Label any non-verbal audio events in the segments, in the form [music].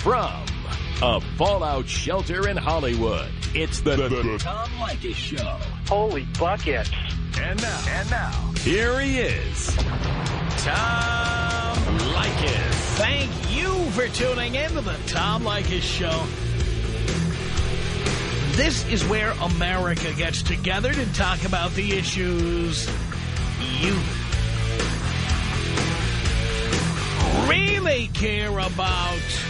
From a fallout shelter in Hollywood, it's the, the, the Tom Leykis Show. Holy buckets. And now, and now, here he is, Tom Leykis. Thank you for tuning in to the Tom Leykis Show. This is where America gets together to talk about the issues you really care about.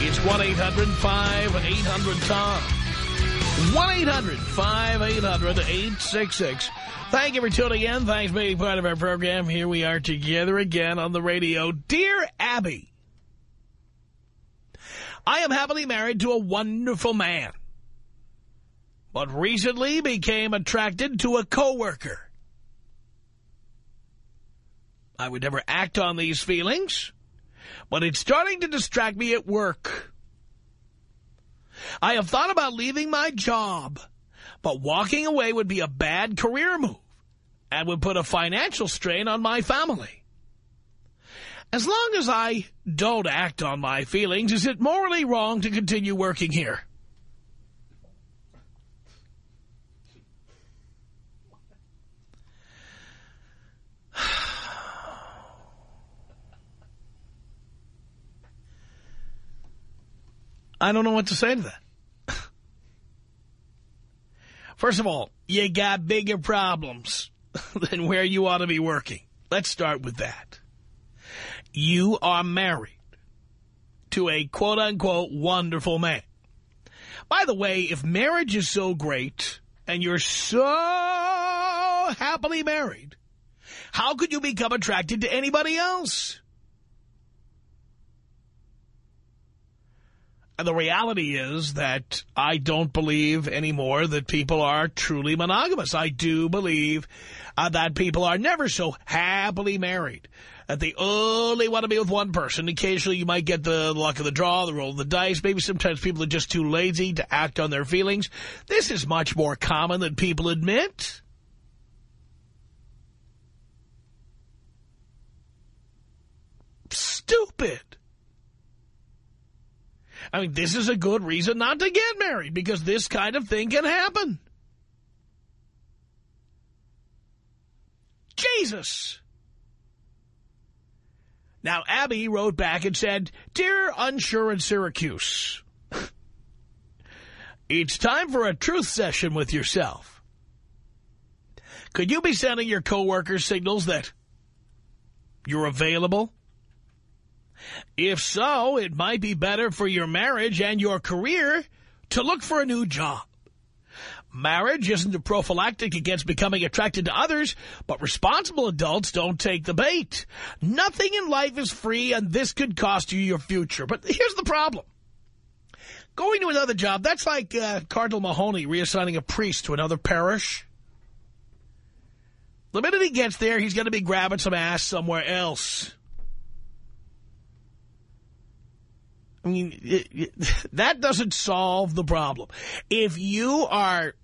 It's 1-800-5800-TOM. 1-800-5800-866. Thank you for tuning in. Thanks for being part of our program. Here we are together again on the radio. Dear Abby, I am happily married to a wonderful man, but recently became attracted to a coworker. I would never act on these feelings, but it's starting to distract me at work. I have thought about leaving my job, but walking away would be a bad career move and would put a financial strain on my family. As long as I don't act on my feelings, is it morally wrong to continue working here? I don't know what to say to that. [laughs] First of all, you got bigger problems [laughs] than where you ought to be working. Let's start with that. You are married to a quote-unquote wonderful man. By the way, if marriage is so great and you're so happily married, how could you become attracted to anybody else? The reality is that I don't believe anymore that people are truly monogamous. I do believe uh, that people are never so happily married. That they only want to be with one person. Occasionally you might get the luck of the draw, the roll of the dice. Maybe sometimes people are just too lazy to act on their feelings. This is much more common than people admit. Stupid. I mean, this is a good reason not to get married because this kind of thing can happen. Jesus. Now, Abby wrote back and said, Dear Unsure in Syracuse, [laughs] it's time for a truth session with yourself. Could you be sending your coworkers signals that you're available? If so, it might be better for your marriage and your career to look for a new job. Marriage isn't a prophylactic against becoming attracted to others, but responsible adults don't take the bait. Nothing in life is free, and this could cost you your future. But here's the problem. Going to another job, that's like uh, Cardinal Mahony reassigning a priest to another parish. The minute he gets there, he's going to be grabbing some ass somewhere else. I mean, it, it, [laughs] that doesn't solve the problem. If you are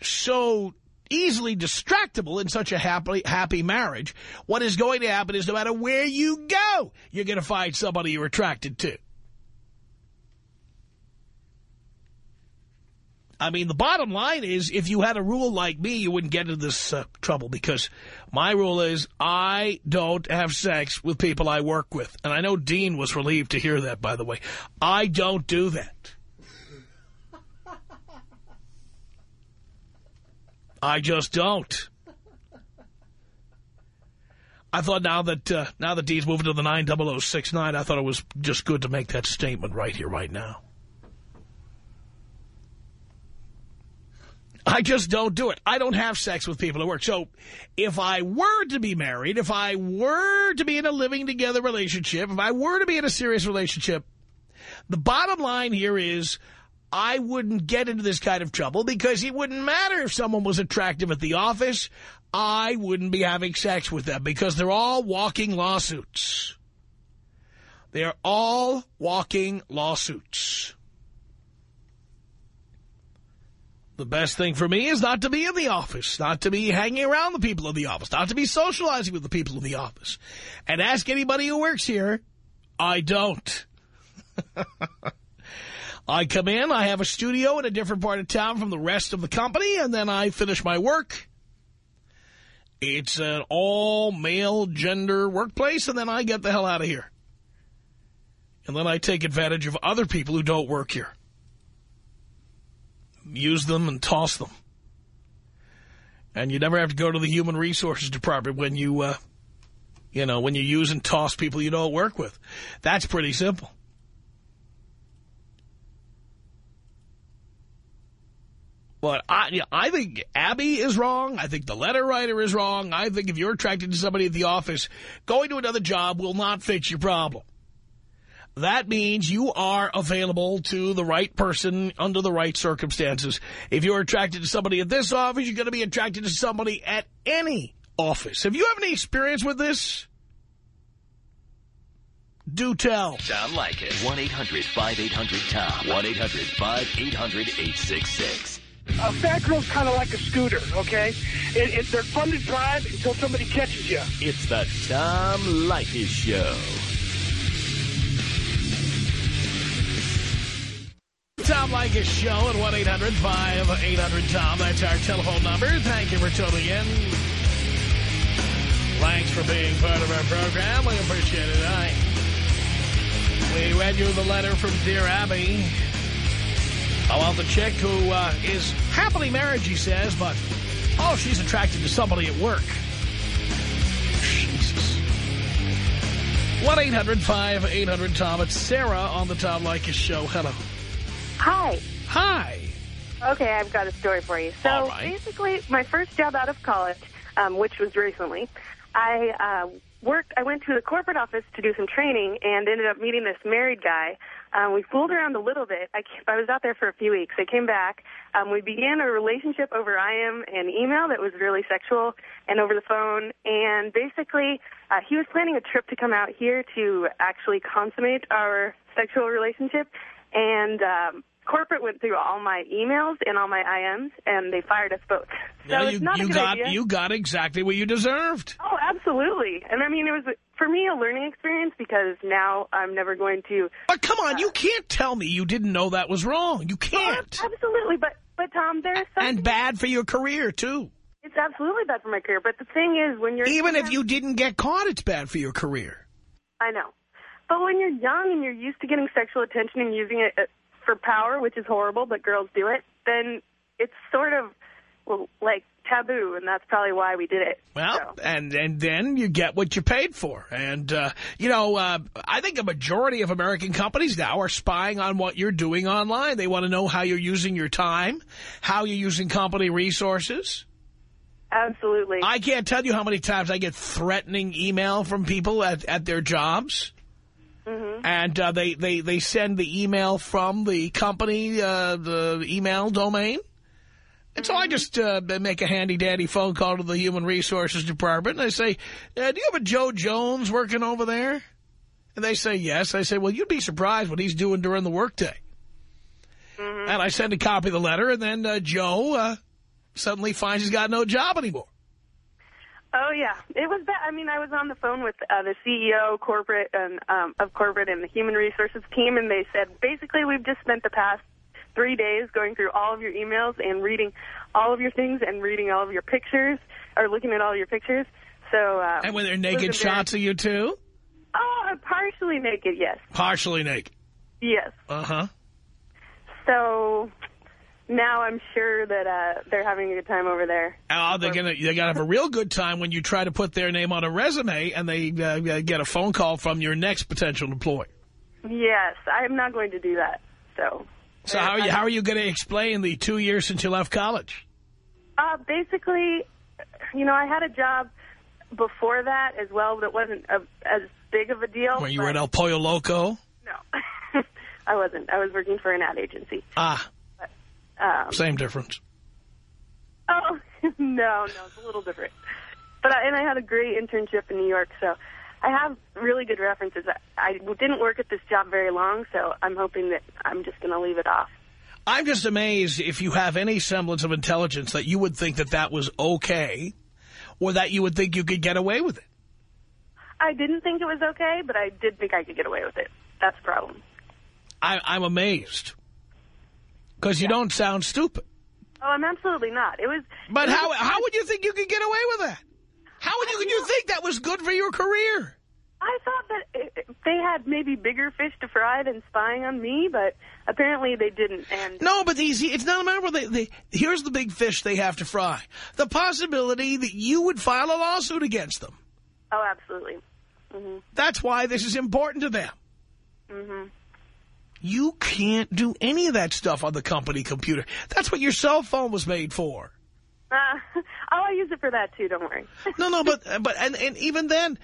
so easily distractible in such a happy, happy marriage, what is going to happen is no matter where you go, you're going to find somebody you're attracted to. I mean, the bottom line is if you had a rule like me, you wouldn't get into this uh, trouble because my rule is I don't have sex with people I work with. And I know Dean was relieved to hear that, by the way. I don't do that. I just don't. I thought now that uh, now that Dean's moving to the 90069, I thought it was just good to make that statement right here, right now. I just don't do it. I don't have sex with people at work. So if I were to be married, if I were to be in a living together relationship, if I were to be in a serious relationship, The bottom line here is I wouldn't get into this kind of trouble because it wouldn't matter if someone was attractive at the office. I wouldn't be having sex with them because they're all walking lawsuits. They're all walking lawsuits. The best thing for me is not to be in the office, not to be hanging around the people in the office, not to be socializing with the people in the office. And ask anybody who works here, I don't. [laughs] I come in, I have a studio in a different part of town from the rest of the company, and then I finish my work. It's an all-male gender workplace, and then I get the hell out of here. And then I take advantage of other people who don't work here use them and toss them. And you never have to go to the human resources department when you, uh, you know, when you use and toss people you don't work with. That's pretty simple. But I, I think Abby is wrong. I think the letter writer is wrong. I think if you're attracted to somebody at the office, going to another job will not fix your problem that means you are available to the right person under the right circumstances. If you're attracted to somebody at this office, you're going to be attracted to somebody at any office. Have you have any experience with this? Do tell. Sound like it. 1-800-5800-TOM. 1-800-5800-866. A fat girl's kind of like a scooter, okay? It, it, they're fun to drive until somebody catches you. It's the Tom Leykis Show. Tom Leykis Show at 1-800-5800-TOM. That's our telephone number. Thank you for tuning in. Thanks for being part of our program. We appreciate it. I, we read you the letter from Dear Abby about the chick who uh, is happily married, she says, but, oh, she's attracted to somebody at work. Jesus. 1-800-5800-TOM. It's Sarah on the Tom Leykis Show. Hello. Hi. Hi. Okay, I've got a story for you. So right. basically, my first job out of college, um, which was recently, I uh, worked. I went to the corporate office to do some training and ended up meeting this married guy. Um, we fooled around a little bit. I, I was out there for a few weeks. I came back. Um, we began a relationship over IM and email that was really sexual and over the phone. And basically, uh, he was planning a trip to come out here to actually consummate our sexual relationship. And um, corporate went through all my emails and all my IMs, and they fired us both. So it's you, not a good got idea. you got exactly what you deserved. Oh, absolutely. And I mean, it was, for me, a learning experience because now I'm never going to... But come on, you can't tell me you didn't know that was wrong. You can't. Absolutely. But, but Tom, there's something... And bad for your career, too. It's absolutely bad for my career. But the thing is, when you're... Even if you didn't get caught, it's bad for your career. I know. But when you're young and you're used to getting sexual attention and using it uh, for power, which is horrible, but girls do it, then it's sort of, well, like taboo, and that's probably why we did it. Well, So. and, and then you get what you paid for. And, uh, you know, uh, I think a majority of American companies now are spying on what you're doing online. They want to know how you're using your time, how you're using company resources. Absolutely. I can't tell you how many times I get threatening email from people at, at their jobs. Mm-hmm. And uh, they, they, they send the email from the company, uh, the email domain. And so I Mm-hmm. just uh, make a handy-dandy phone call to the Human Resources Department. And I say, uh, do you have a Joe Jones working over there? And they say yes. I say, well, you'd be surprised what he's doing during the workday. Mm-hmm. And I send a copy of the letter, and then uh, Joe uh, suddenly finds he's got no job anymore. Oh yeah, it was bad. I mean, I was on the phone with uh, the CEO, corporate, and um, of corporate and the human resources team, and they said basically we've just spent the past three days going through all of your emails and reading all of your things and reading all of your pictures or looking at all your pictures. So um, And were there naked shots of you, too? Oh, partially naked. Yes, Partially naked. yes. Uh-huh. So now I'm sure that uh, they're having a good time over there. Oh, they're gonna they're gonna have a real good time when you try to put their name on a resume and they uh, get a phone call from your next potential employer. Yes, I'm not going to do that. So. So how are you how are you going to explain the two years since you left college? Uh, basically, you know, I had a job before that as well that wasn't a, as big of a deal. When you were at El Pollo Loco? No. [laughs] I wasn't. I was working for an ad agency. Ah, Um, same difference. oh, [laughs] no, no, it's a little different. But I, and I had a great internship in New York, so I have really good references. I, I didn't work at this job very long, so I'm hoping that I'm just going to leave it off. I'm just amazed if you have any semblance of intelligence that you would think that that was okay or that you would think you could get away with it. I didn't think it was okay, but I did think I could get away with it. That's the problem. I, I'm amazed. Because you don't sound stupid. Oh, I'm absolutely not. It was. But it was how how would you think you could get away with that? How would you, you think that was good for your career? I thought that it, they had maybe bigger fish to fry than spying on me, but apparently they didn't. And No, but these, it's not a matter of they, they, here's the big fish they have to fry. The possibility that you would file a lawsuit against them. oh, absolutely. Mhm. That's why this is important to them. Mhm. You can't do any of that stuff on the company computer. That's what your cell phone was made for. Uh, [laughs] oh, I use it for that too. Don't worry. [laughs] No, no, but but and, and even then,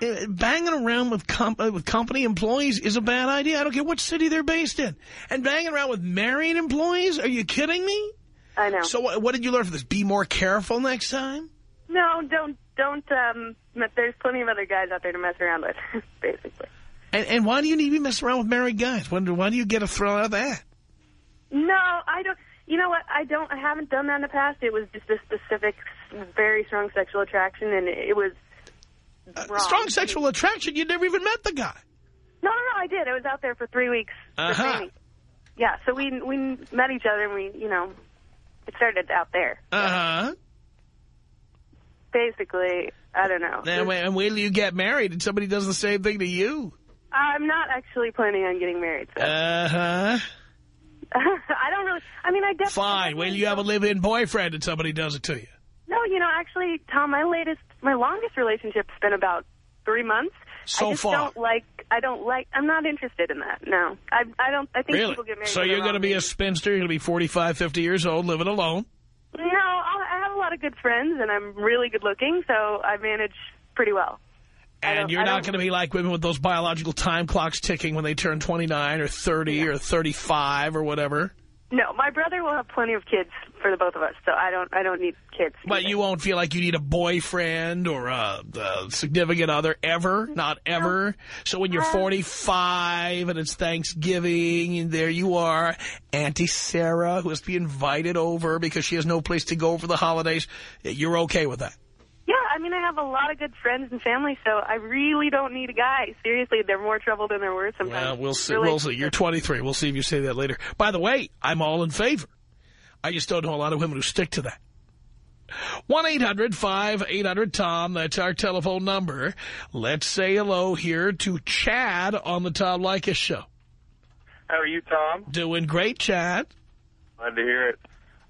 uh, banging around with com uh, with company employees is a bad idea. I don't care what city they're based in. And banging around with married employees? Are you kidding me? I know. So what, what did you learn from this? Be more careful next time. no, don't don't. Um, there's plenty of other guys out there to mess around with, [laughs] basically. And and why do you need to be messing around with married guys? Why, do- why do you get a thrill out of that? No, I don't. You know what? I don't. I haven't done that in the past. It was just a specific, very strong sexual attraction, and it was wrong. Strong sexual attraction. You never even met the guy. No, no, no. I did. I was out there for three weeks. Uh-huh. training. Yeah. So we we met each other, and we, you know, it started out there. Uh huh. Basically, I don't know. And, when- and you get married and somebody does the same thing to you. I'm not actually planning on getting married. So. Uh huh. [laughs] I don't really. I mean, I definitely. Fine. Till you have a live-in boyfriend and somebody does it to you. No, you know, actually, Tom, my latest, my longest relationship's been about three months. So I just far. don't like. I don't like. I'm not interested in that. No, I. I don't. I think Really? people get married. So you're going to be a spinster. You're going to be 45, 50 years old, living alone. No, I'll, I have a lot of good friends, and I'm really good looking, so I manage pretty well. And you're not going to be like women with those biological time clocks ticking when they turn 29 or 30 or 35 or whatever. No, my brother will have plenty of kids for the both of us, so I don't. I don't need kids. But either. you won't feel like you need a boyfriend or a, a significant other ever, not ever. So when you're uh, 45 and it's Thanksgiving and there you are, Auntie Sarah, who has to be invited over because she has no place to go for the holidays, you're okay with that. Yeah, I mean, I have a lot of good friends and family, so I really don't need a guy. Seriously, they're more trouble than they're worth sometimes. Well, we'll see. Really- We'll see. You're 23. We'll see if you say that later. By the way, I'm all in favor. I just don't know a lot of women who stick to that. 1-800-5800-TOM. That's our telephone number. Let's say hello here to Chad on the Tom Leykis Show. How are you, Tom? Doing great, Chad. Glad to hear it.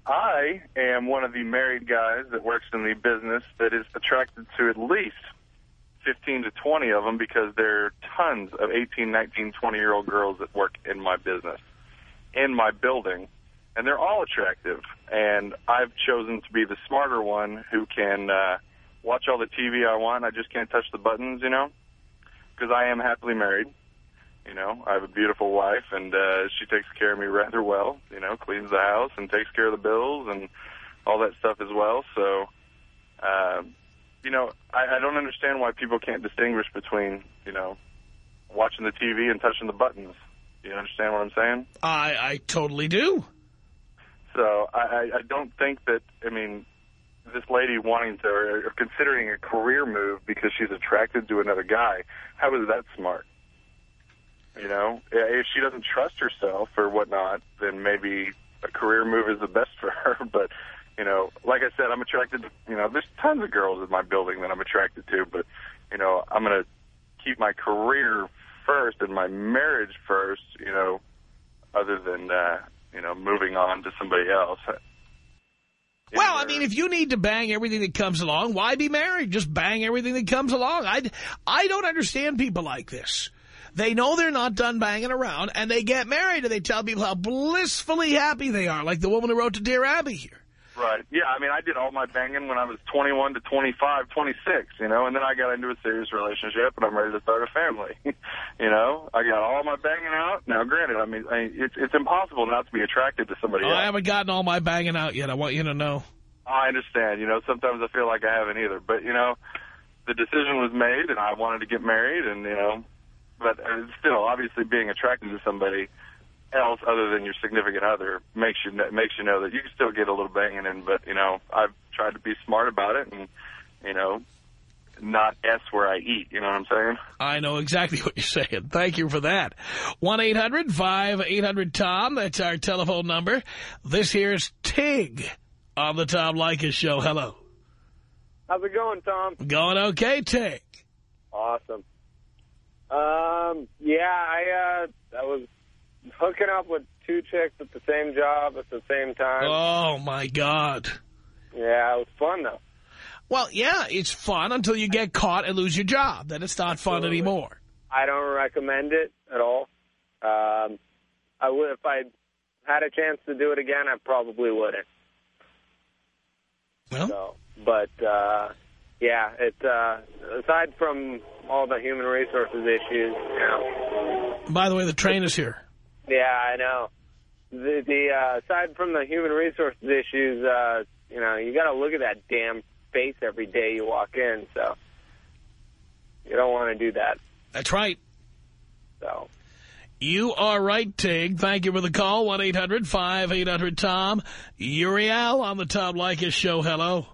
I am one of the married guys that works in the business that is attracted to at least 15 to 20 of them because there are tons of 18, 19, 20-year-old girls that work in my business, in my building, and they're all attractive. And I've chosen to be the smarter one who can uh, watch all the TV I want. I just can't touch the buttons, you know, because I am happily married. You know, I have a beautiful wife, and uh, she takes care of me [laughs] rather well. You know, cleans the house and takes care of the bills and all that stuff as well. So, uh, you know, I, I don't understand why people can't distinguish between, you know, watching the TV and touching the buttons. You understand what I'm saying? I, I totally do. So I, I, I don't think that, I mean, this lady wanting to, or, or considering a career move because she's attracted to another guy, how is that smart? You know, if she doesn't trust herself or whatnot, then maybe a career move is the best for her. [laughs] But, you know, like I said, I'm attracted to, you know, there's tons of girls in my building that I'm attracted to, but, you know, I'm going to keep my career first and my marriage first, you know, other than, uh, you know, moving on to somebody else. Well, I mean, if you need to bang everything that comes along, why be married? Just bang everything that comes along. I, I don't understand people like this. They know they're not done banging around, and they get married, and they tell people how blissfully happy they are, like the woman who wrote to Dear Abby here. Right. Yeah, I mean, I did all my banging when I was 21 to 25, 26, you know, and then I got into a serious relationship, and I'm ready to start a family. [laughs] you know, I got all my banging out. Now, granted, I mean, I, it's it's impossible not to be attracted to somebody Oh, else. I haven't gotten all my banging out yet. I want you to know. I understand. You know, sometimes I feel like I haven't either. But, you know, the decision was made, and I wanted to get married, and, you know, but uh, still, obviously being attracted to somebody else other than your significant other makes you makes you know that you can still get a little banging in. But, you know, I've tried to be smart about it and, you know, not S where I eat. You know what I'm saying? I know exactly [laughs] what you're saying. Thank you for that. 1-800-5800-TOM. That's our telephone number. This here's Tig on the Tom Leykis Show. Hello. How's it going, Tom? Going okay, Tig? Awesome. Um, yeah, I uh, I was hooking up with two chicks at the same job at the same time. Oh, my God. Yeah, it was fun though. Well, yeah, it's fun until you get caught and lose your job. Then it's not fun Absolutely. anymore. I don't recommend it at all. Um, I would if I had a chance to do it again, I probably wouldn't. Well, So, but uh, yeah, it uh, aside from all the human resources issues, you know, by the way, the train is here. Yeah, I know. The, the uh, aside from the human resources issues, uh, you know, you got to look at that damn face every day you walk in. So you don't want to do that. That's right. So You are right, Tig. Thank you for the call. 1-800-5800-TOM. Uriel on the Tom Leykis Show. Hello.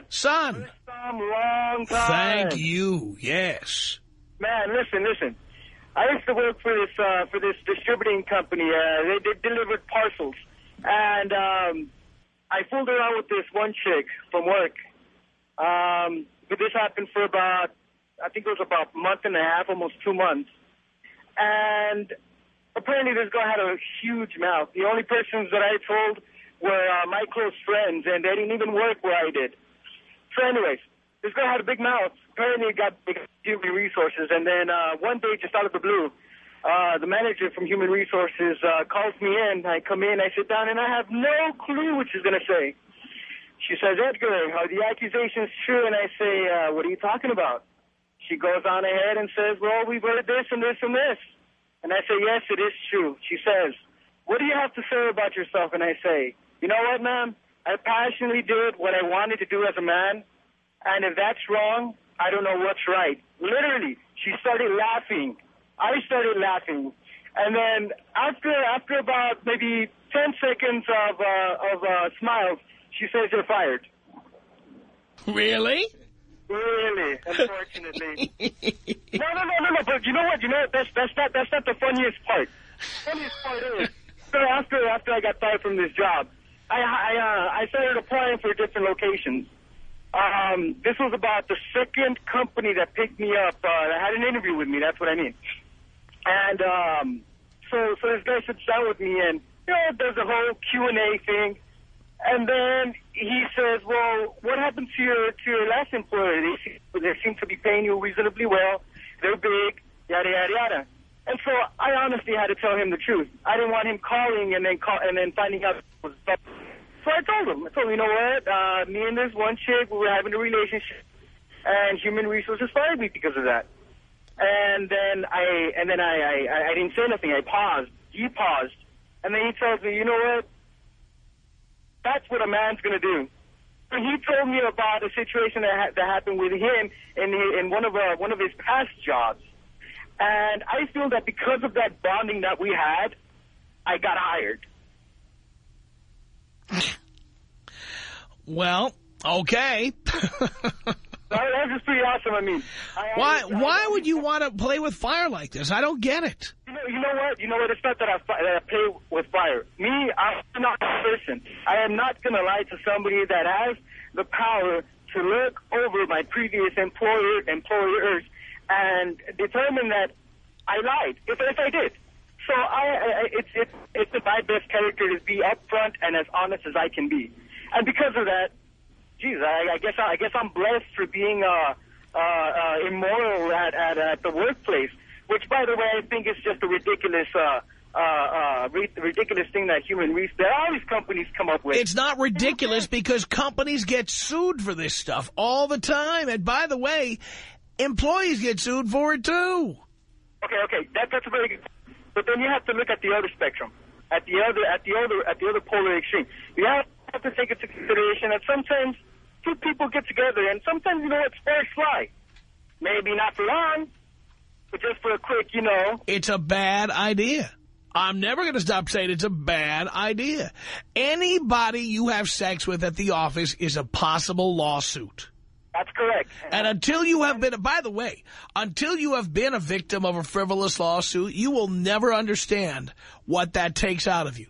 Dad, Son, some long time. thank you. Yes. Man, listen, listen. I used to work for this uh, for this distributing company. Uh, they, they delivered parcels, and um, I fooled around with this one chick from work. Um, but this happened for about, I think it was about a month and a half, almost two months. And apparently this girl had a huge mouth. The only persons that I told were uh, my close friends, and they didn't even work where I did. So anyways, this girl had a big mouth. Apparently it got big human resources. And then uh, one day, just out of the blue, uh, the manager from human resources uh, calls me in. I come in, I sit down, and I have no clue what she's going to say. She says, Edgar, are the accusations true? And I say, uh, what are you talking about? She goes on ahead and says, well, we've heard this and this and this. And I say, yes, it is true. She says, what do you have to say about yourself? And I say, you know what, ma'am? I passionately did what I wanted to do as a man. And if that's wrong, I don't know what's right. Literally, she started laughing. I started laughing. And then after after about maybe 10 seconds of, uh, of uh, smiles, she says, you're fired. Really? Really, unfortunately. [laughs] no, no, no, no, no. But you know what? You know what? that's that's not that's not the funniest part. The funniest part is so after after I got fired from this job, I I uh, I started applying for different locations. Um, this was about the second company that picked me up. Uh, that had an interview with me. That's what I mean. And um, so so this guy sits down with me and you know does the whole Q and A thing. And then he says, well, what happened to your to your last employer? They seem, they seem to be paying you reasonably well. They're big, yada, yada, yada. And so I honestly had to tell him the truth. I didn't want him calling and then call, and then finding out it was. So I told him, I told him, you know what, uh, me and this one chick, we were having a relationship, and human resources fired me because of that. And then I and then I, I, I didn't say nothing. I paused. He paused. And then he tells me, you know what? That's what a man's going to do. And he told me about a situation that, ha that happened with him in, the, in one of uh, one of his past jobs. And I feel that because of that bonding that we had, I got hired. Well, okay. That was just pretty awesome. I mean, I, why I, why I, would you want to play with fire like this? I don't get it. You know, you know what? You know what? It's not that I, that I play with fire. Me, I'm not a person. I am not going to lie to somebody that has the power to look over my previous employer employers and determine that I lied, if, if I did. So I, I it's it's it's my best character to be upfront and as honest as I can be, and because of that, geez, I, I guess I, I guess I'm blessed for being uh, uh, uh, immoral at, at at the workplace. Which, by the way, I think is just a ridiculous uh, uh, uh, ridiculous thing that human research, that all these companies come up with. It's not ridiculous because companies get sued for this stuff all the time. And by the way, employees get sued for it too. Okay, okay, that, that's a very good. But then you have to look at the other spectrum, at the other, at the other, at the other polar extreme. You have to take into consideration that sometimes two people get together, and sometimes you know it's sparks fly. Maybe not for long, but just for a quick, you know. It's a bad idea. I'm never going to stop saying it's a bad idea. Anybody you have sex with at the office is a possible lawsuit. That's correct. And until you have been, by the way, until you have been a victim of a frivolous lawsuit, you will never understand what that takes out of you.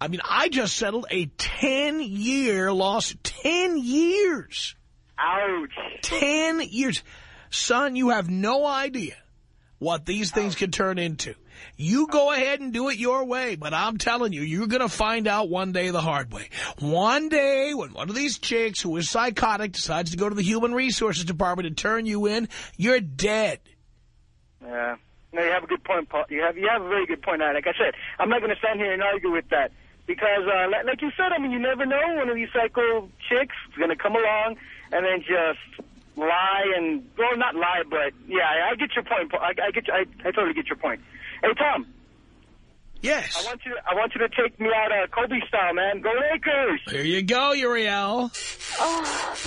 I mean, I just settled a 10-year lawsuit. 10 years. Ouch. 10 years. Son, you have no idea what these things can turn into. You go ahead and do it your way, but I'm telling you, you're going to find out one day the hard way. One day, when one of these chicks who is psychotic decides to go to the Human Resources Department and turn you in, you're dead. Yeah. No, you have a good point, Paul. You have, you have a very good point. Like I said, I'm not going to stand here and argue with that. Because, uh, like you said, I mean, you never know. One of these psycho chicks is going to come along and then just lie and, well, not lie, but, yeah, I, get your point. I, I get, I, I totally get your point. Hey, Tom. Yes. I want you. I want you to take me out uh, Kobe style, man. Go Lakers. Here you go, Uriel. Oh.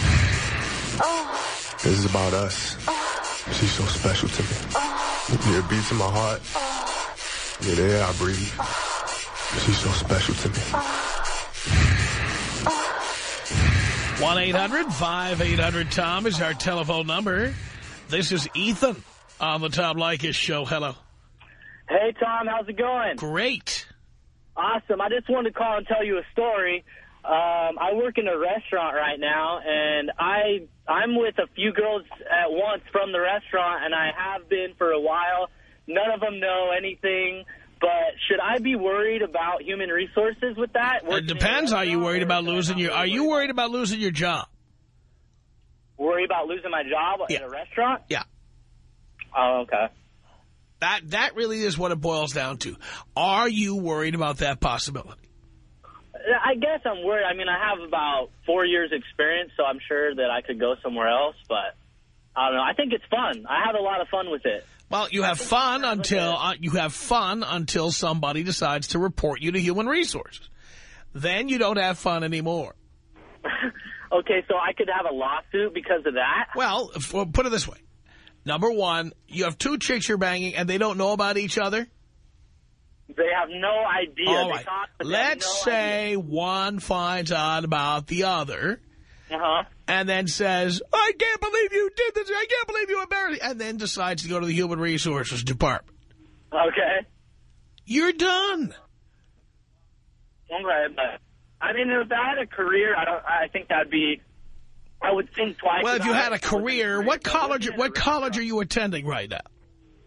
Oh. This is about us. Oh. She's so special to me. Oh. Yeah, it beats in my heart. Oh. Yeah, the air I breathe. Oh. She's so special to me. One eight hundred five eight hundred Tom is our telephone number. This is Ethan on the Tom Leykis show. Hello. Hey, Tom, how's it going? Great. Awesome. I just wanted to call and tell you a story. Um, I work in a restaurant right now, and I, I'm with a few girls at once from the restaurant, and I have been for a while. None of them know anything, but should I be worried about human resources with that? It depends. Are you worried about losing your, are you worried about losing your job? Worry about losing my job yeah. at a restaurant? Yeah. Oh, okay. That that really is what it boils down to. Are you worried about that possibility? I guess I'm worried. I mean, I have about four years experience, so I'm sure that I could go somewhere else, but I don't know. I think it's fun. I have a lot of fun with it. Well, you have fun until uh, you have fun until somebody decides to report you to Human Resources. Then you don't have fun anymore. [laughs] okay, so I could have a lawsuit because of that? Well, put it this way. Number one, you have two chicks you're banging and they don't know about each other? They have no idea. All right. Talk, Let's no say idea. one finds out about the other. Uh-huh. And then says, I can't believe you did this. I can't believe you embarrassed me. And then decides to go to the Human Resources Department. Okay. You're done. Okay, but I mean, if I had a career, I don't. I think that'd be I would think twice. Well, if you had a career, what college? What college are you attending right now?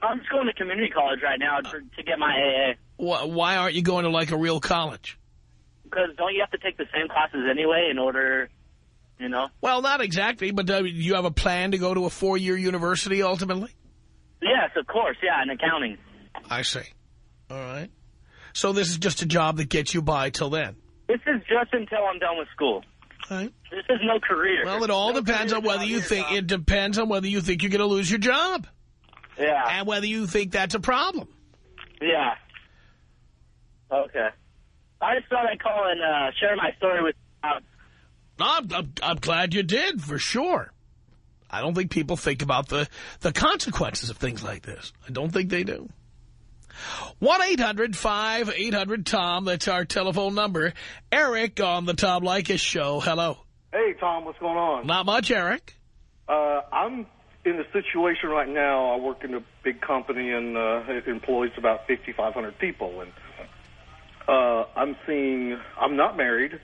I'm just going to community college right now to, to get my AA. Why aren't you going to like a real college? Because don't you have to take the same classes anyway in order, you know? Well, not exactly, but uh, you have a plan to go to a four-year university ultimately? Yes, of course. Yeah, in accounting. I see. All right. So this is just a job that gets you by till then? This is just until I'm done with school. Right. This is no career. Well, it all no depends on whether you think, it depends on whether you think you're going to lose your job. Yeah. And whether you think that's a problem. Yeah. Okay. I just thought I'd call and uh, share my story with you. I'm, I'm, I'm glad you did, for sure. I don't think people think about the, the consequences of things like this. I don't think they do. 1-800-5800-TOM. That's our telephone number. Eric on the Tom Leykis show. Hello. Hey, Tom. What's going on? Not much, Eric. Uh, I'm in a situation right now. I work in a big company and uh, it employs about 5,500 people. And uh, I'm seeing, I'm not married,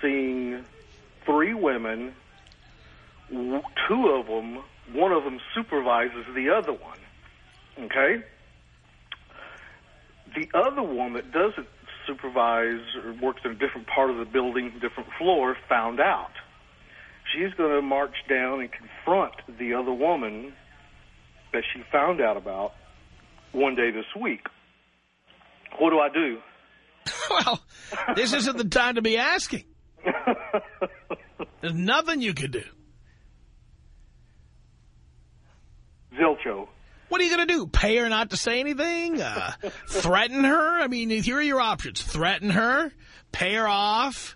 seeing three women. Two of them, one of them supervises the other one. Okay? The other one that doesn't supervise or works in a different part of the building, different floor, found out. She's going to march down and confront the other woman that she found out about one day this week. What do I do? [laughs] well, this isn't the time to be asking. [laughs] There's nothing you can do. Zilcho. What are you going to do? Pay her not to say anything? Uh, threaten her? I mean, here are your options. Threaten her, pay her off,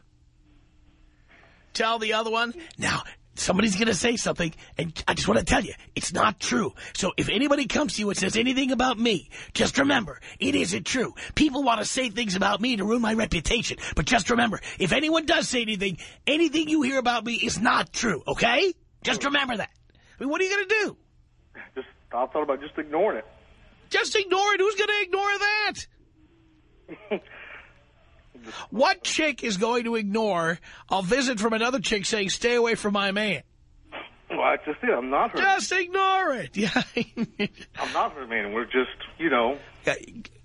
tell the other one, now, somebody's going to say something, and I just want to tell you, it's not true. So if anybody comes to you and says anything about me, just remember, it isn't true. People want to say things about me to ruin my reputation. But just remember, if anyone does say anything, anything you hear about me is not true, okay? Just remember that. I mean, what are you going to do? Just I thought about just ignoring it. Just ignore it. Who's going to ignore that? [laughs] what chick is going to ignore a visit from another chick saying, stay away from my man? Well, I just it. I'm not her. Just ignore it. [laughs] Yeah. I'm not her man. We're just, you know.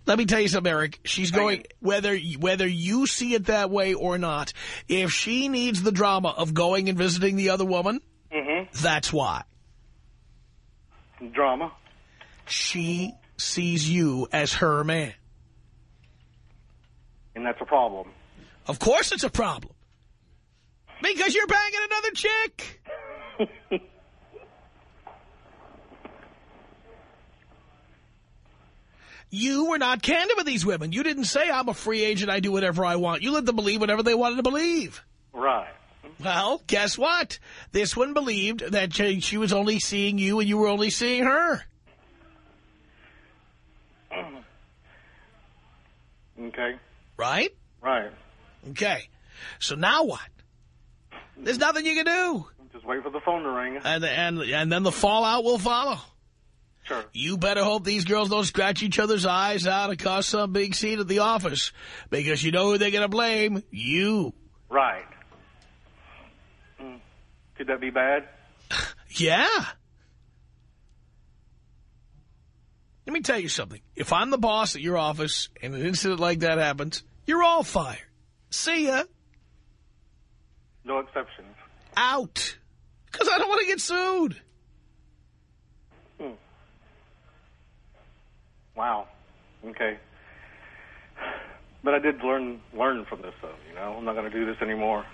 Let me tell you something, Eric. She's going, whether whether you see it that way or not, if she needs the drama of going and visiting the other woman, Mhm. that's why. Drama. She sees you as her man. And that's a problem. Of course it's a problem. Because you're banging another chick. [laughs] You were not candid with these women. You didn't say, I'm a free agent, I do whatever I want. You let them believe whatever they wanted to believe. Right. Well, guess what? This one believed that she was only seeing you and you were only seeing her. [clears throat] Okay. Right? Right. Okay. So now what? There's nothing you can do. Just wait for the phone to ring. And, and, and then the fallout will follow. Sure. You better hope these girls don't scratch each other's eyes out and cause some big scene at the office. Because you know who they're going to blame? You. Right. Could that be bad? [laughs] Yeah. Let me tell you something. If I'm the boss at your office and an incident like that happens, you're all fired. See ya. No exceptions. Out. Because I don't want to get sued. Hmm. Wow. Okay. But I did learn learn from this, though. You know, I'm not going to do this anymore.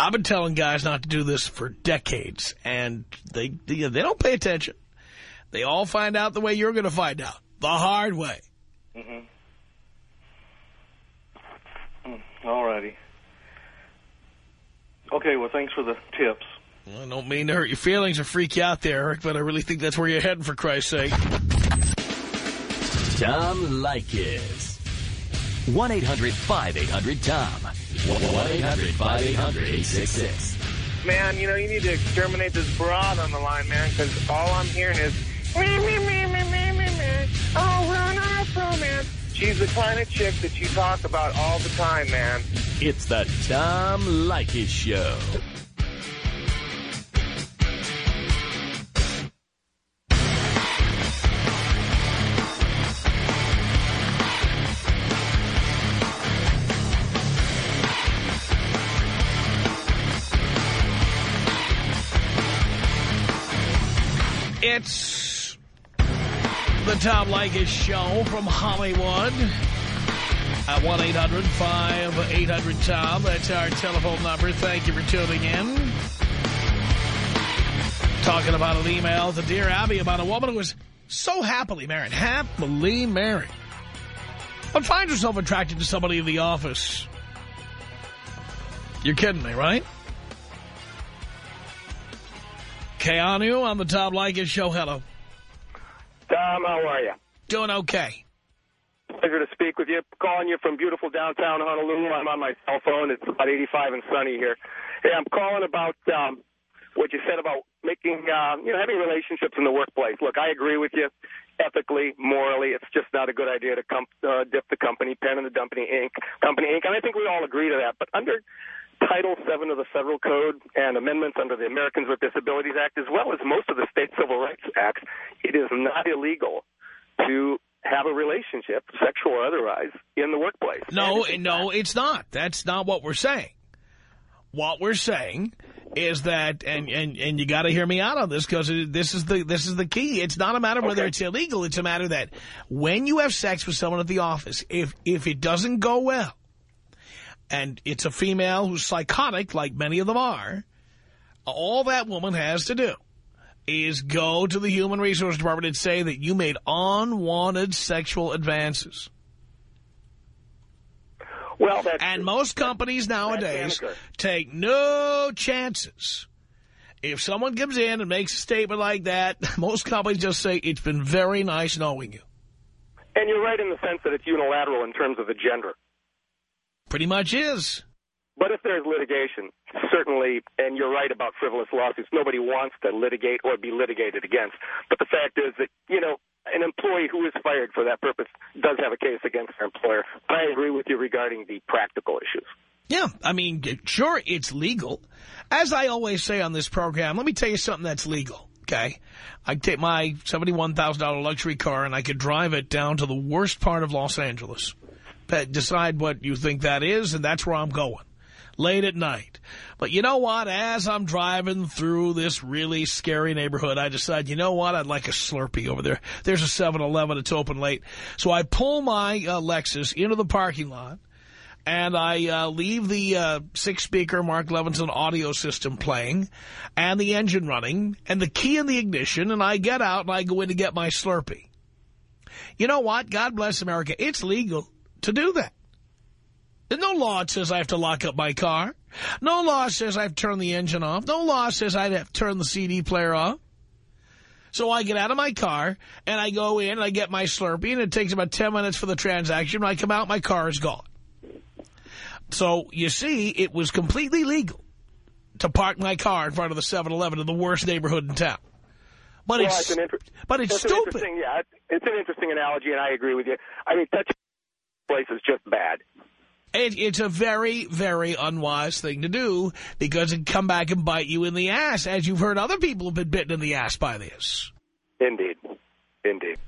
I've been telling guys not to do this for decades, and they they they don't pay attention. They all find out the way you're going to find out, the hard way. Mm-hmm. Mm, All righty. Okay, well, thanks for the tips. I don't mean to hurt your feelings or freak you out there, Eric, but I really think that's where you're heading, for Christ's sake. Tom Leykis. 1-800-5800-TOM. 1-800-5800-866. Man, you know, you need to exterminate this broad on the line, man, because all I'm hearing is, me, me, me, me, me, me, me. Oh, we're on our man. She's the kind of chick that you talk about all the time, man. It's the Tom Leykis Show. The Tom Leykis Show from Hollywood at 1-800-5800-TOM. That's our telephone number. Thank you for tuning in. Talking about an email to Dear Abby about a woman who was so happily married. Happily married. But finds herself attracted to somebody in the office. You're kidding me, right? Keanu on the Tom Leykis Show. Hello. Tom, how are you? Doing okay. Pleasure to speak with you. Calling you from beautiful downtown Honolulu. I'm on my cell phone. It's about 85 and sunny here. Hey, I'm calling about um, what you said about making, uh, you know, having relationships in the workplace. Look, I agree with you. Ethically, morally, it's just not a good idea to com- uh, dip the company pen in the company ink, company ink, and I think we all agree to that. But under Title VII of the Federal Code and amendments under the Americans with Disabilities Act, as well as most of the state civil rights acts, it is not illegal to have a relationship, sexual or otherwise, in the workplace. No, no, it's not. That's not what we're saying. What we're saying is that, and, and, and you got to hear me out on this because this is the this is the key. It's not a matter of whether Okay. it's illegal. It's a matter that when you have sex with someone at the office, if if it doesn't go well, and it's a female who's psychotic, like many of them are, all that woman has to do is go to the Human Resource Department and say that you made unwanted sexual advances. Well, that's And most companies nowadays take no chances. If someone comes in and makes a statement like that, [laughs] most companies just say, it's been very nice knowing you. And you're right in the sense that it's unilateral in terms of the gender. Pretty much is. But if there's litigation, certainly, and you're right about frivolous lawsuits, nobody wants to litigate or be litigated against. But the fact is that, you know, an employee who is fired for that purpose does have a case against their employer. I agree with you regarding the practical issues. Yeah, I mean, sure, it's legal. As I always say on this program, let me tell you something that's legal, okay? I take my $71,000 luxury car and I could drive it down to the worst part of Los Angeles. Decide what you think that is, and that's where I'm going. Late at night. But you know what? As I'm driving through this really scary neighborhood, I decide, you know what? I'd like a Slurpee over there. There's a 7-Eleven. It's open late. So I pull my uh, Lexus into the parking lot and I uh, leave the uh, six-speaker Mark Levinson audio system playing and the engine running and the key in the ignition, and I get out and I go in to get my Slurpee. You know what? God bless America. It's legal to do that. There's no law that says I have to lock up my car. No law says I have to turn the engine off. No law says I have to turn the CD player off. So I get out of my car, and I go in, and I get my Slurpee, and it takes about 10 minutes for the transaction. When I come out, my car is gone. So, you see, it was completely legal to park my car in front of the 7-Eleven in the worst neighborhood in town. But well, it's, an but it's that's stupid. yeah, it's an interesting analogy, and I agree with you. I mean, touching place is just bad. It, it's a very, very unwise thing to do because it can come back and bite you in the ass, as you've heard other people have been bitten in the ass by this. Indeed. Indeed.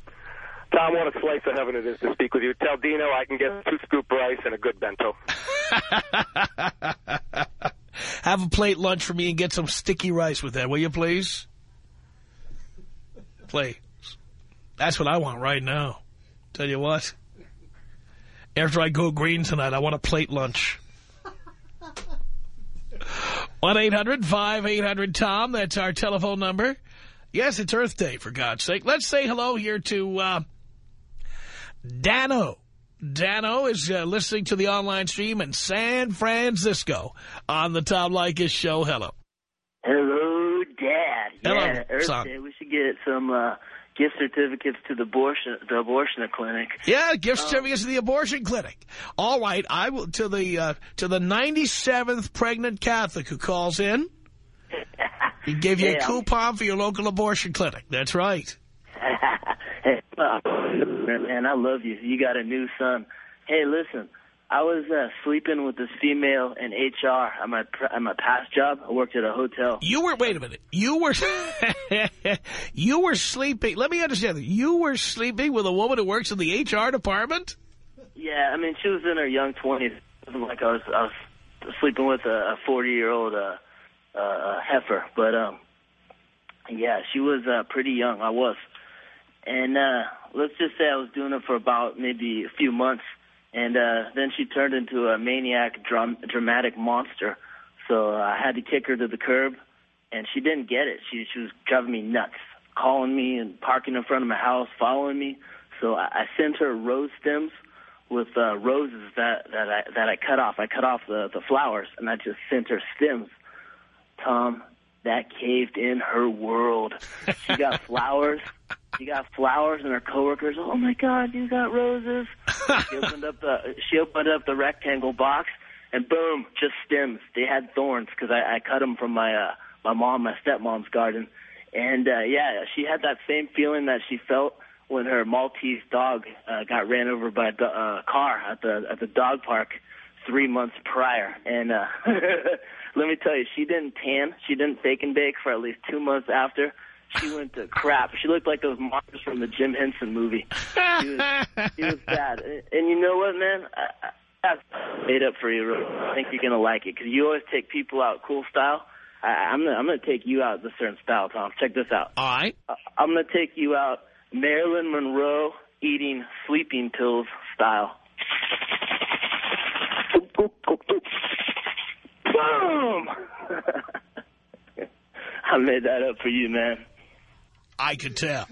Tom, what a slice of heaven it is to speak with you. Tell Dino I can get two scoop rice and a good bento. [laughs] Have a plate lunch for me and get some sticky rice with that, will you, please? Please. That's what I want right now. Tell you what. After I go green tonight, I want a plate lunch. [laughs] 1-800-5800-TOM. That's our telephone number. Yes, it's Earth Day, for God's sake. Let's say hello here to uh, Dano. Dano is uh, listening to the online stream in San Francisco on the Tom Leykis show. Hello. Hello, Dad. Hello, yeah, Earth son. Day. We should get some uh, gift certificates to the abortion the abortion clinic. Yeah, gift Um, certificates to the abortion clinic. All right, I will to the uh, to the 97th pregnant Catholic who calls in. [laughs] He gave you Hey, a coupon for your local abortion clinic. That's right. [laughs] hey, man, I love you. You got a new son. Hey, listen, I was uh, sleeping with this female in HR at my at my past job. I worked at a hotel. You were wait a minute. You were [laughs] you were sleeping. Let me understand. You were sleeping with a woman who works in the HR department. Yeah, I mean, she was in her young twenties. Like I was I was sleeping with a forty year old uh, uh, heifer, but um, yeah, she was uh, pretty young. I was, and uh, let's just say I was doing it for about maybe a few months, and uh, then she turned into a maniac, dram- dramatic monster. So uh, I had to kick her to the curb, and she didn't get it. She she was driving me nuts, calling me and parking in front of my house, following me. So I, I sent her rose stems with uh, roses that that I that I cut off. I cut off the the flowers, and I just sent her stems. Tom, that caved in her world. She got [laughs] flowers. She got flowers, and her coworkers. Oh my God, you got roses! [laughs] She opened up the she opened up the rectangle box, and boom, just stems. They had thorns because I, I cut them from my uh, my mom, my stepmom's garden, and uh, yeah, she had that same feeling that she felt when her Maltese dog uh, got ran over by a uh, car at the at the dog park three months prior. And uh, [laughs] let me tell you, she didn't tan, she didn't fake and bake for at least two months after. She went to crap. She looked like those monsters from the Jim Henson movie. She was, she was bad. And, and you know what, man? I, I, made up for you. I think you're gonna like it because you always take people out cool style. I, I'm gonna I'm gonna take you out a certain style, Tom. Check this out. All right. I, I'm gonna take you out Marilyn Monroe eating sleeping pills style. Boom! [laughs] I made that up for you, man. I could tell.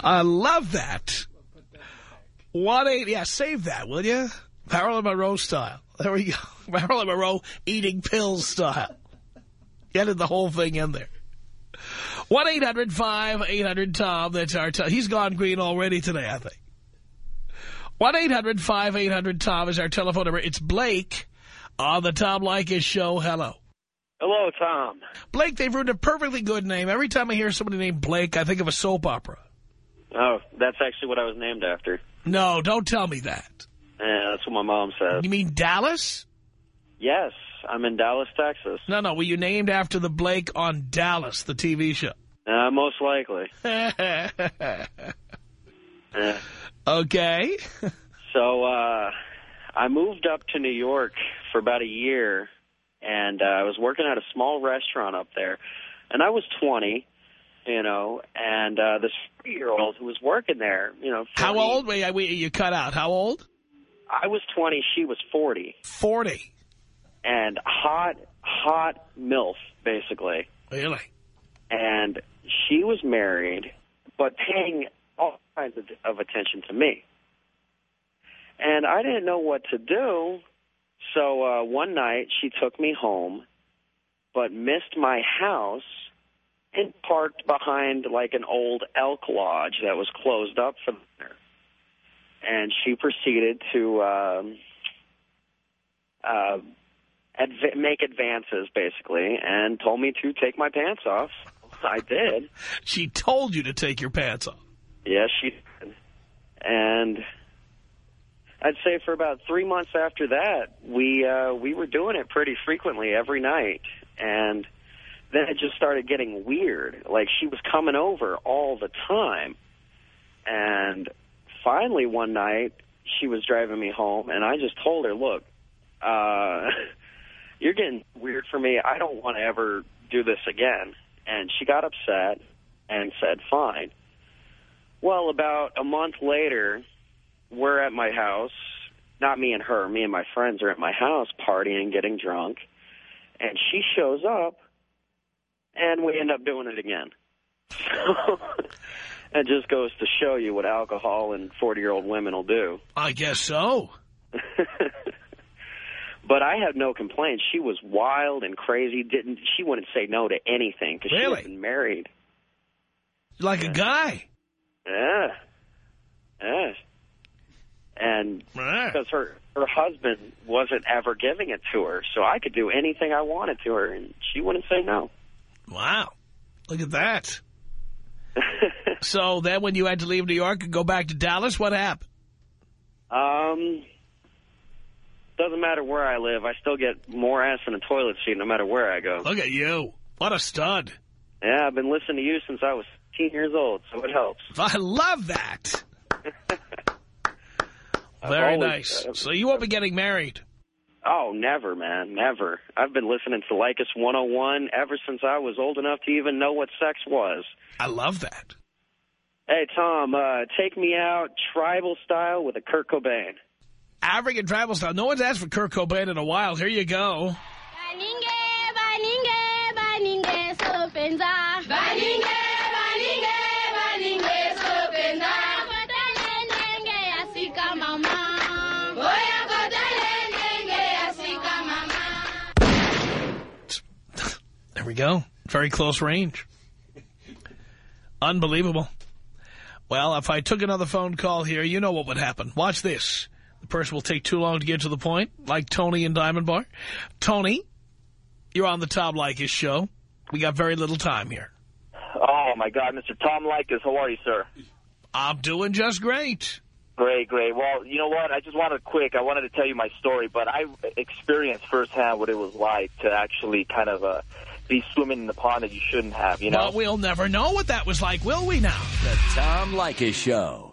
I love that. One eight, yeah, save that, will you? Marilyn Monroe style. There we go. [laughs] Marilyn Monroe eating pills style. Getting the whole thing in there. 1-800-5800-TOM. That's our time. He's gone green already today, I think. 1-800-5800-TOM is our telephone number. It's Blake on the Tom Leykis show. Hello. Hello, Tom. Blake, they've ruined a perfectly good name. Every time I hear somebody named Blake, I think of a soap opera. Oh, that's actually what I was named after. No, don't tell me that. Yeah, that's what my mom said. You mean Dallas? Yes, I'm in Dallas, Texas. No, no, were you named after the Blake on Dallas, the TV show? Uh, most likely. Yeah. [laughs] Okay. [laughs] So, uh, I moved up to New York for about a year, and uh, I was working at a small restaurant up there. And I was 20, you know, and uh, this year-old who was working there, you know. 40, How old? Wait, wait, you cut out. How old? I was 20, she was 40. 40. And hot, hot MILF, basically. Really? And she was married, but paying all kinds of, of attention to me. And I didn't know what to do, so uh, one night she took me home, but missed my house and parked behind like an old elk lodge that was closed up for the winter. And she proceeded to um, uh, adv- make advances, basically, and told me to take my pants off. I did. [laughs] She told you to take your pants off. Yes, she did. And I'd say for about three months after that, we uh, we were doing it pretty frequently every night. And then it just started getting weird. Like she was coming over all the time. And finally one night, she was driving me home, and I just told her, look, uh, [laughs] you're getting weird for me. I don't want to ever do this again. And she got upset and said, fine. Well, about a month later, we're at my house. Not me and her. Me and my friends are at my house partying, getting drunk. And she shows up, and we end up doing it again. So [laughs] it just goes to show you what alcohol and 40-year-old women will do. I guess so. [laughs] But I have no complaints. She was wild and crazy. Didn't She wouldn't say no to anything because she Really? had been married. Like a guy. Yeah. Yeah. And because her her husband wasn't ever giving it to her, so I could do anything I wanted to her, and she wouldn't say no. Wow. Look at that. [laughs] so then when you had to leave New York and go back to Dallas, what happened? Um, doesn't matter where I live, I still get more ass in a toilet seat no matter where I go. Look at you. What a stud. Yeah, I've been listening to you since I was 15 years old, so it helps. I love that. [laughs] I've Very always- nice. So you won't be getting married. Oh, never, man, never. I've been listening to Leykis 101 ever since I was old enough to even know what sex was. I love that. Hey, Tom, uh, take me out tribal style with a Kurt Cobain. African tribal style. No one's asked for Kurt Cobain in a while. Here you go. Baninge, baninge, baninge, sopenza. We go. Very close range. Unbelievable. Well, if I took another phone call here, you know what would happen. Watch this. The person will take too long to get to the point, like Tony in Diamond Bar. Tony, you're on the Tom Leykis show. We got very little time here. Oh, my God, Mr. Tom Leykis, how are you, sir? I'm doing just great. Great, great. Well, you know what? I just wanted quick. I wanted to tell you my story, but I experienced firsthand what it was like to actually kind of uh, be swimming in the pond that you shouldn't have, you know? Well, we'll never know what that was like, will we now? The Tom Leykis Show.